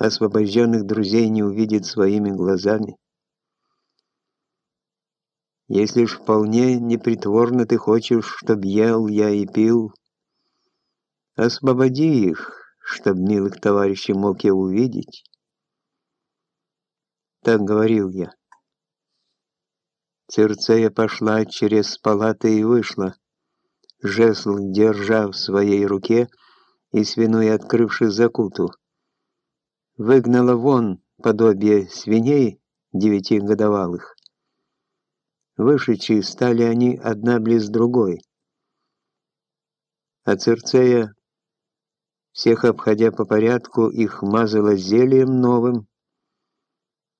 освобожденных друзей не увидит своими глазами. Если ж вполне непритворно ты хочешь, чтоб ел я и пил, освободи их, чтоб милых товарищей мог я увидеть. Так говорил я. Цирцея пошла через палаты и вышла, жезл держа в своей руке и свиной открывши закуту. Выгнала вон подобие свиней девятигодовалых. Вышедшие стали они одна близ другой. А Цирцея, всех обходя по порядку, их мазала зельем новым,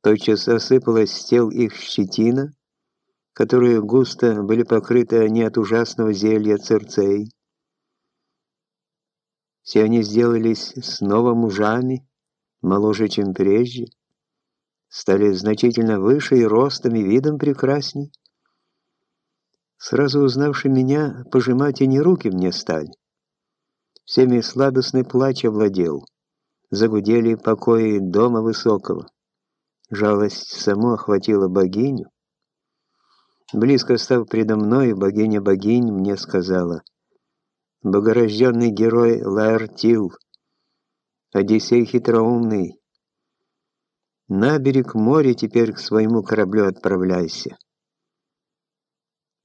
тотчас осыпалась с тел их щетина, которые густо были покрыты не от ужасного зелья Цирцей. Все они сделались снова мужами, моложе, чем прежде, стали значительно выше и ростом, и видом прекрасней. Сразу узнавши меня, пожимать и не руки мне стали. Всеми сладостный плач овладел. Загудели покои дома высокого. Жалость само охватила богиню. Близко став предо мной, богиня богинь мне сказала, «Богорожденный герой Лаэртил, Одиссей хитроумный, на берег моря теперь к своему кораблю отправляйся».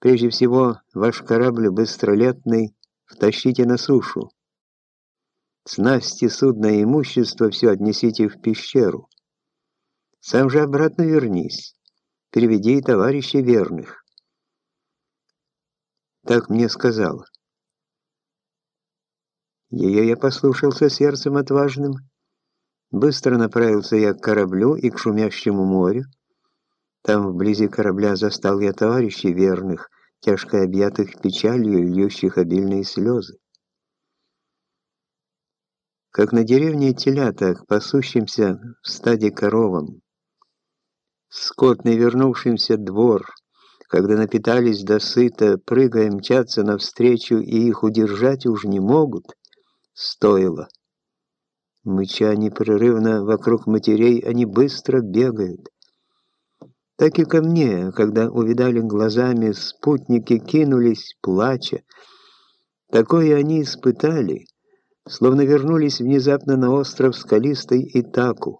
Прежде всего, ваш корабль быстролетный втащите на сушу. Снасти, судно имущество все отнесите в пещеру. Сам же обратно вернись, переведи товарищей верных. Так мне сказала. Ее я послушался сердцем отважным. Быстро направился я к кораблю и к шумящему морю. Там, вблизи корабля, застал я товарищей верных, тяжко объятых печалью и льющих обильные слезы. Как на деревне телята, к пасущимся в стаде коровам. Скотный вернувшимся двор, когда напитались до сыта, прыгая мчатся навстречу, и их удержать уж не могут, стоило. Мыча непрерывно вокруг матерей, они быстро бегают. Так и ко мне, когда увидали глазами, спутники кинулись, плача. Такое они испытали, словно вернулись внезапно на остров скалистый Итаку,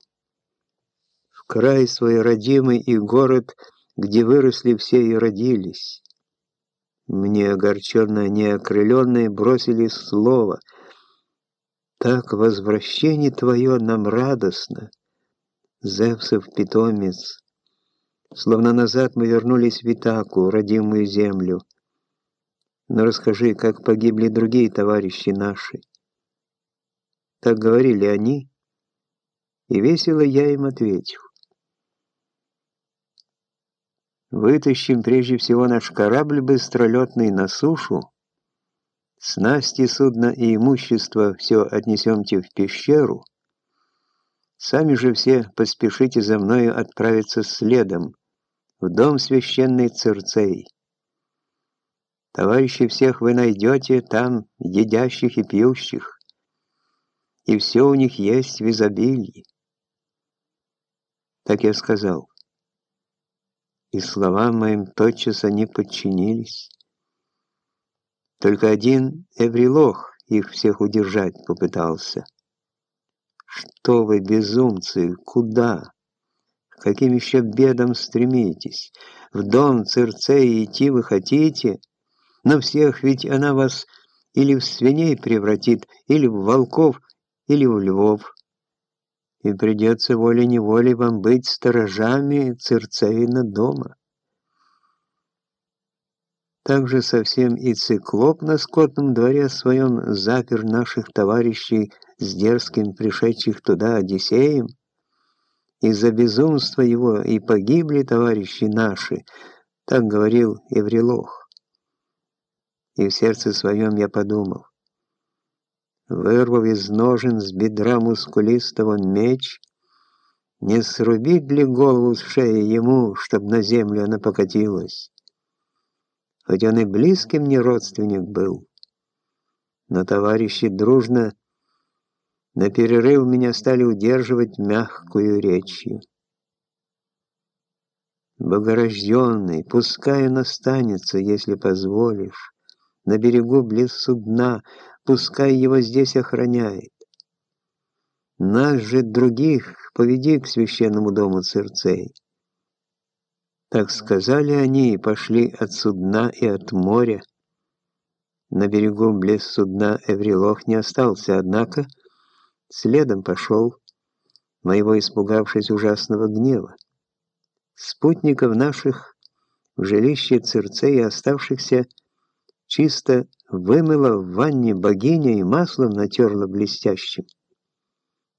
в край свой родимый и город, где выросли все и родились. Мне огорченно неокрыленные бросили слово. Так возвращение твое нам радостно, Зевсов питомец, Словно назад мы вернулись в Итаку, родимую землю. Но расскажи, как погибли другие товарищи наши. Так говорили они, и весело я им ответил. Вытащим прежде всего наш корабль быстролетный на сушу, снасти судна и имущество все отнесемте в пещеру, сами же все поспешите за мною отправиться следом, в дом священный Цирцей. Товарищи всех вы найдете там, едящих и пьющих, и все у них есть в изобилии. Так я сказал. И словам моим тотчас они подчинились. Только один Эврилох их всех удержать попытался. «Что вы, безумцы, куда?» каким еще бедам стремитесь? В дом Цирцеи идти вы хотите? Но всех ведь она вас или в свиней превратит, или в волков, или в львов. И придется волей-неволей вам быть сторожами Цирцеина дома. Также совсем и циклоп на скотном дворе своем запер наших товарищей с дерзким пришедших туда Одиссеем, из-за безумства его и погибли товарищи наши, так говорил Еврелох. И в сердце своем я подумал, вырвав из ножен с бедра мускулистого меч, не срубить ли голову с шеи ему, чтоб на землю она покатилась? Хоть он и близкий мне родственник был, но товарищи дружно На перерыв меня стали удерживать мягкую речью. Богорожденный, пускай он останется, если позволишь, на берегу близ судна, пускай его здесь охраняет. Нас же других поведи к священному дому Цирцей. Так сказали они и пошли от судна и от моря. На берегу близ судна Эврилох не остался, однако следом пошел, моего испугавшись ужасного гнева. Спутников наших в жилище Цирцея оставшихся чисто вымыла в ванне богиня и маслом натерла блестящим.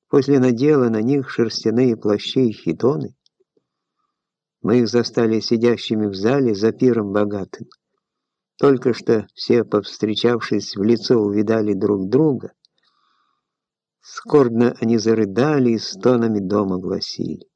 После надела на них шерстяные плащи и хитоны. Мы их застали сидящими в зале за пиром богатым. Только что все, повстречавшись в лицо, увидали друг друга. Скорбно они зарыдали и стонами дома гласили.